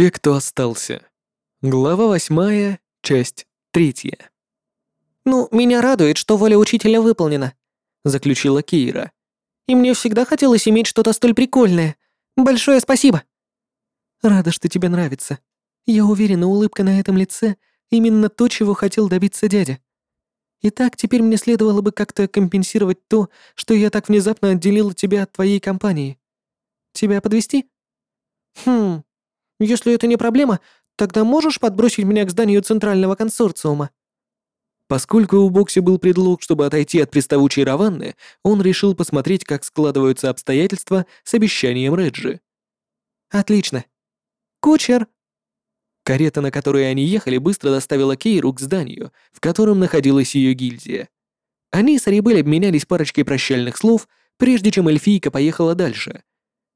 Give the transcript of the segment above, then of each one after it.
Те, кто остался. Глава восьмая, часть третья. «Ну, меня радует, что воля учителя выполнена», — заключила Кейра. «И мне всегда хотелось иметь что-то столь прикольное. Большое спасибо». «Рада, что тебе нравится. Я уверена, улыбка на этом лице — именно то, чего хотел добиться дядя. Итак, теперь мне следовало бы как-то компенсировать то, что я так внезапно отделила тебя от твоей компании. Тебя подвести? «Хм, если это не проблема, тогда можешь подбросить меня к зданию Центрального консорциума?» Поскольку у Бокси был предлог, чтобы отойти от приставучей Раванны, он решил посмотреть, как складываются обстоятельства с обещанием Реджи. «Отлично. Кучер!» Карета, на которой они ехали, быстро доставила Кейру к зданию, в котором находилась ее гильдия. Они с Арибель обменялись парочкой прощальных слов, прежде чем эльфийка поехала дальше.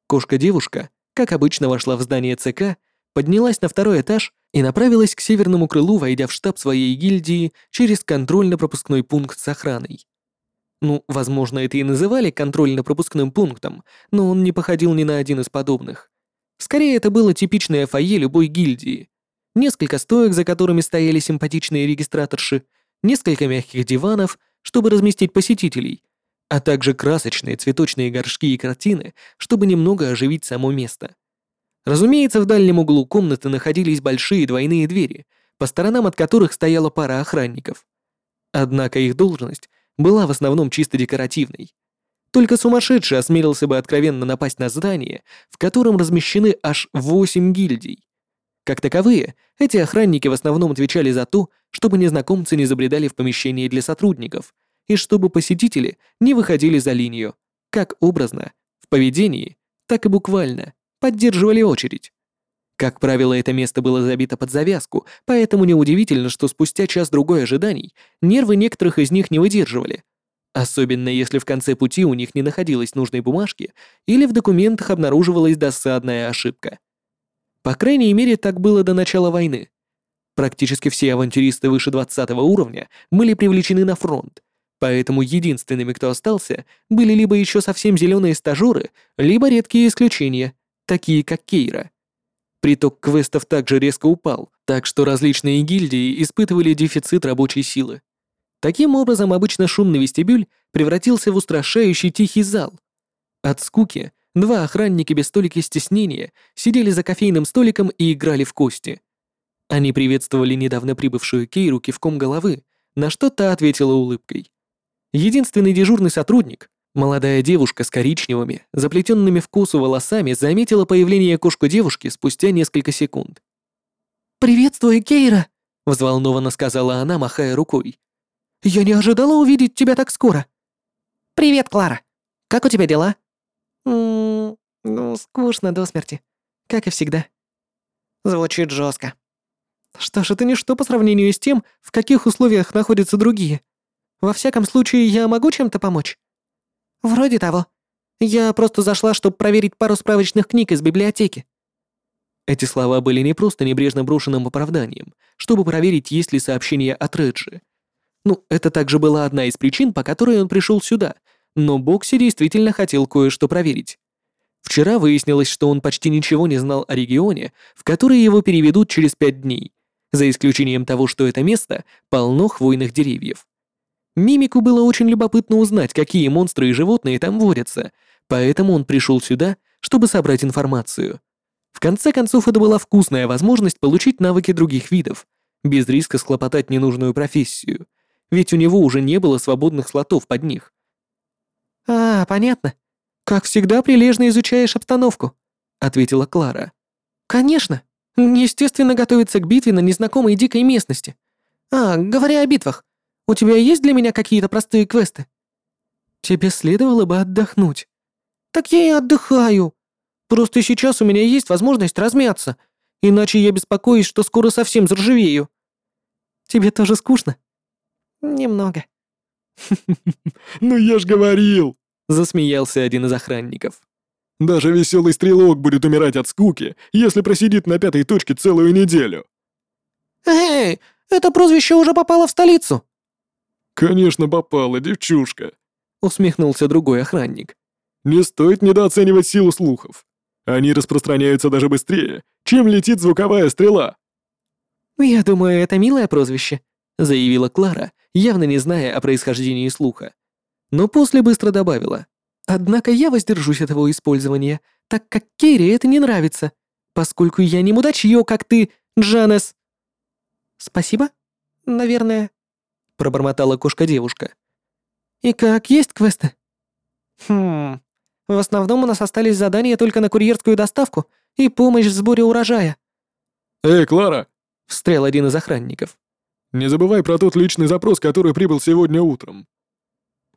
Кошка-девушка, как обычно, вошла в здание ЦК, поднялась на второй этаж и направилась к северному крылу, войдя в штаб своей гильдии через контрольно-пропускной пункт с охраной. Ну, возможно, это и называли контрольно-пропускным пунктом, но он не походил ни на один из подобных. Скорее, это было типичное фойе любой гильдии. Несколько стоек, за которыми стояли симпатичные регистраторши, несколько мягких диванов, чтобы разместить посетителей, а также красочные цветочные горшки и картины, чтобы немного оживить само место. Разумеется, в дальнем углу комнаты находились большие двойные двери, по сторонам от которых стояла пара охранников. Однако их должность была в основном чисто декоративной. Только сумасшедший осмелился бы откровенно напасть на здание, в котором размещены аж восемь гильдий. Как таковые, эти охранники в основном отвечали за то, чтобы незнакомцы не забредали в помещение для сотрудников, и чтобы посетители не выходили за линию, как образно, в поведении, так и буквально поддерживали очередь. Как правило, это место было забито под завязку, поэтому неудивительно, что спустя час-другой ожиданий нервы некоторых из них не выдерживали. Особенно если в конце пути у них не находилось нужной бумажки или в документах обнаруживалась досадная ошибка. По крайней мере, так было до начала войны. Практически все авантюристы выше 20 уровня были привлечены на фронт, поэтому единственными, кто остался, были либо еще совсем зеленые стажеры, либо редкие исключения — такие как Кейра. Приток квестов также резко упал, так что различные гильдии испытывали дефицит рабочей силы. Таким образом, обычно шумный вестибюль превратился в устрашающий тихий зал. От скуки два охранника без столики стеснения сидели за кофейным столиком и играли в кости. Они приветствовали недавно прибывшую Кейру кивком головы, на что та ответила улыбкой. Единственный дежурный сотрудник, Молодая девушка с коричневыми, заплетенными в косу волосами заметила появление кошку-девушки спустя несколько секунд. «Приветствую, Кейра!» — взволнованно сказала она, махая рукой. «Я не ожидала увидеть тебя так скоро!» «Привет, Клара! Как у тебя дела?» «Ммм, ну, скучно до смерти, как и всегда». Звучит жестко. Что ж, это ничто по сравнению с тем, в каких условиях находятся другие. Во всяком случае, я могу чем-то помочь? «Вроде того. Я просто зашла, чтобы проверить пару справочных книг из библиотеки». Эти слова были не просто небрежно брошенным оправданием, чтобы проверить, есть ли сообщение от Реджи. Ну, это также была одна из причин, по которой он пришел сюда, но Бокси действительно хотел кое-что проверить. Вчера выяснилось, что он почти ничего не знал о регионе, в который его переведут через пять дней, за исключением того, что это место полно хвойных деревьев. Мимику было очень любопытно узнать, какие монстры и животные там водятся, поэтому он пришел сюда, чтобы собрать информацию. В конце концов, это была вкусная возможность получить навыки других видов, без риска схлопотать ненужную профессию, ведь у него уже не было свободных слотов под них. «А, понятно. Как всегда, прилежно изучаешь обстановку», — ответила Клара. «Конечно. Естественно, готовиться к битве на незнакомой дикой местности. А, говоря о битвах, у тебя есть для меня какие-то простые квесты?» «Тебе следовало бы отдохнуть». «Так я и отдыхаю. Просто сейчас у меня есть возможность размяться, иначе я беспокоюсь, что скоро совсем заржавею». «Тебе тоже скучно?» «Немного». «Ну я ж говорил!» — засмеялся один из охранников. «Даже веселый стрелок будет умирать от скуки, если просидит на пятой точке целую неделю». «Эй, это прозвище уже попало в столицу!» «Конечно попала, девчушка», — усмехнулся другой охранник. «Не стоит недооценивать силу слухов. Они распространяются даже быстрее, чем летит звуковая стрела. «Я думаю, это милое прозвище», — заявила Клара, явно не зная о происхождении слуха. Но после быстро добавила. «Однако я воздержусь от его использования, так как Керри это не нравится, поскольку я не мудачье, как ты, Джанес». «Спасибо, наверное», — пробормотала кошка-девушка. «И как, есть квесты?» «Хм... В основном у нас остались задания только на курьерскую доставку и помощь в сборе урожая». «Эй, Клара!» — встрял один из охранников. «Не забывай про тот личный запрос, который прибыл сегодня утром».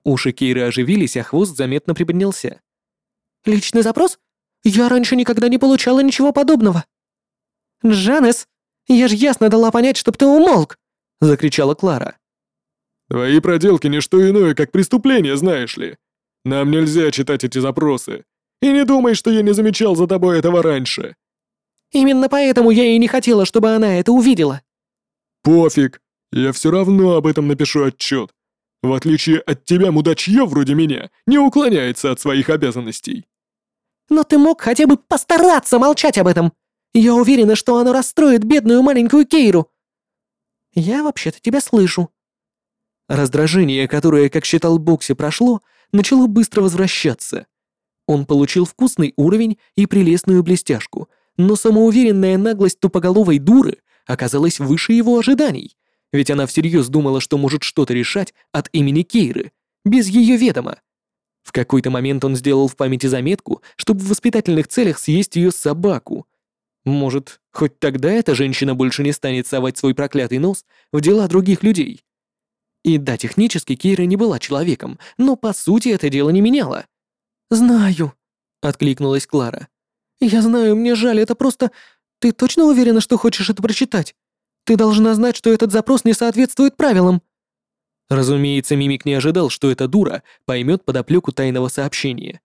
Уши Кейры оживились, а хвост заметно приподнялся. «Личный запрос? Я раньше никогда не получала ничего подобного». «Джанес, я же ясно дала понять, чтоб ты умолк!» — закричала Клара. «Твои проделки — не что иное, как преступление, знаешь ли. Нам нельзя читать эти запросы. И не думай, что я не замечал за тобой этого раньше». «Именно поэтому я и не хотела, чтобы она это увидела». «Пофиг. Я все равно об этом напишу отчет. В отличие от тебя, мудачье вроде меня не уклоняется от своих обязанностей». «Но ты мог хотя бы постараться молчать об этом. Я уверена, что оно расстроит бедную маленькую Кейру». «Я вообще-то тебя слышу», Раздражение, которое, как считал Бокси, прошло, начало быстро возвращаться. Он получил вкусный уровень и прелестную блестяшку, но самоуверенная наглость тупоголовой дуры оказалась выше его ожиданий, ведь она всерьез думала, что может что-то решать от имени Кейры, без ее ведома. В какой-то момент он сделал в памяти заметку, чтобы в воспитательных целях съесть ее собаку. Может, хоть тогда эта женщина больше не станет совать свой проклятый нос в дела других людей. И да, технически Кейра не была человеком, но по сути это дело не меняло. «Знаю», — откликнулась Клара. «Я знаю, мне жаль, это просто... Ты точно уверена, что хочешь это прочитать? Ты должна знать, что этот запрос не соответствует правилам». Разумеется, Мимик не ожидал, что эта дура поймет подоплеку тайного сообщения.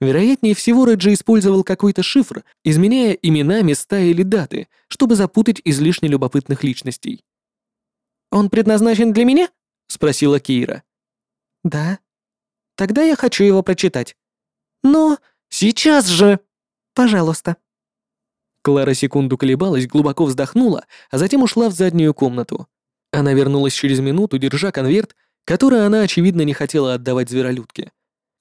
Вероятнее всего, Реджи использовал какой-то шифр, изменяя имена, места или даты, чтобы запутать излишне любопытных личностей. «Он предназначен для меня?» — спросила Кира. «Да. Тогда я хочу его прочитать. Но сейчас же! Пожалуйста». Клара секунду колебалась, глубоко вздохнула, а затем ушла в заднюю комнату. Она вернулась через минуту, держа конверт, который она, очевидно, не хотела отдавать зверолюдке.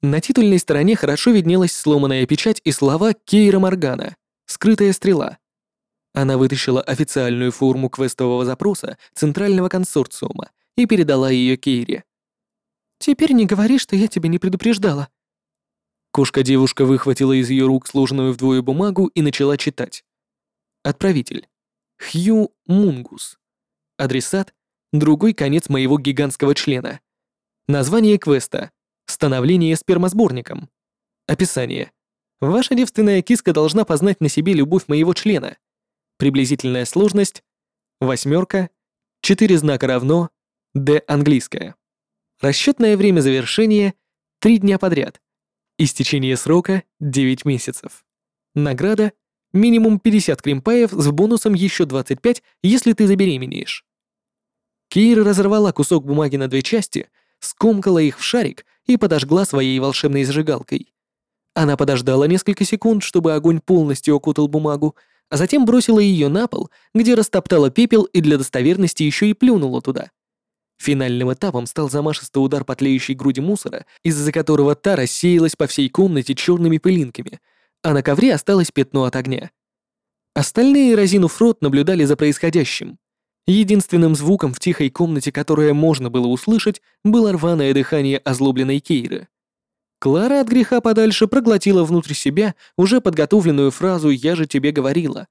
На титульной стороне хорошо виднелась сломанная печать и слова Кейра Моргана «Скрытая стрела». Она вытащила официальную форму квестового запроса Центрального консорциума и передала ее Кейре. «Теперь не говори, что я тебя не предупреждала». Кошка-девушка выхватила из ее рук сложенную вдвое бумагу и начала читать. Отправитель. Хью Мунгус. Адресат. Другой конец моего гигантского члена. Название квеста. Становление спермосборником. Описание. Ваша девственная киска должна познать на себе любовь моего члена. Приблизительная сложность. Восьмерка. Четыре знака равно. Д английская. Расчетное время завершения — 3 дня подряд. Истечение срока — 9 месяцев. Награда — минимум 50 кримпаев с бонусом еще 25, если ты забеременеешь. Кира разорвала кусок бумаги на две части, скомкала их в шарик и подожгла своей волшебной зажигалкой. Она подождала несколько секунд, чтобы огонь полностью окутал бумагу, а затем бросила ее на пол, где растоптала пепел и для достоверности еще и плюнула туда. Финальным этапом стал замашистый удар по тлеющей груди мусора, из-за которого та рассеялась по всей комнате черными пылинками, а на ковре осталось пятно от огня. Остальные, разинув рот, наблюдали за происходящим. Единственным звуком в тихой комнате, которое можно было услышать, было рваное дыхание озлобленной Кейры. Клара от греха подальше проглотила внутрь себя уже подготовленную фразу «я же тебе говорила».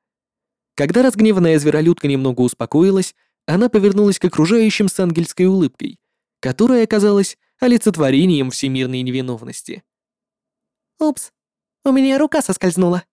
Когда разгневанная зверолюдка немного успокоилась, она повернулась к окружающим с ангельской улыбкой, которая оказалась олицетворением всемирной невиновности. «Упс, у меня рука соскользнула»,